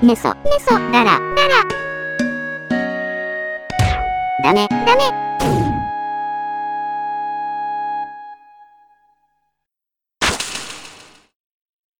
メソ、メソ、ダラ、ダラ。ダメ、ダメ。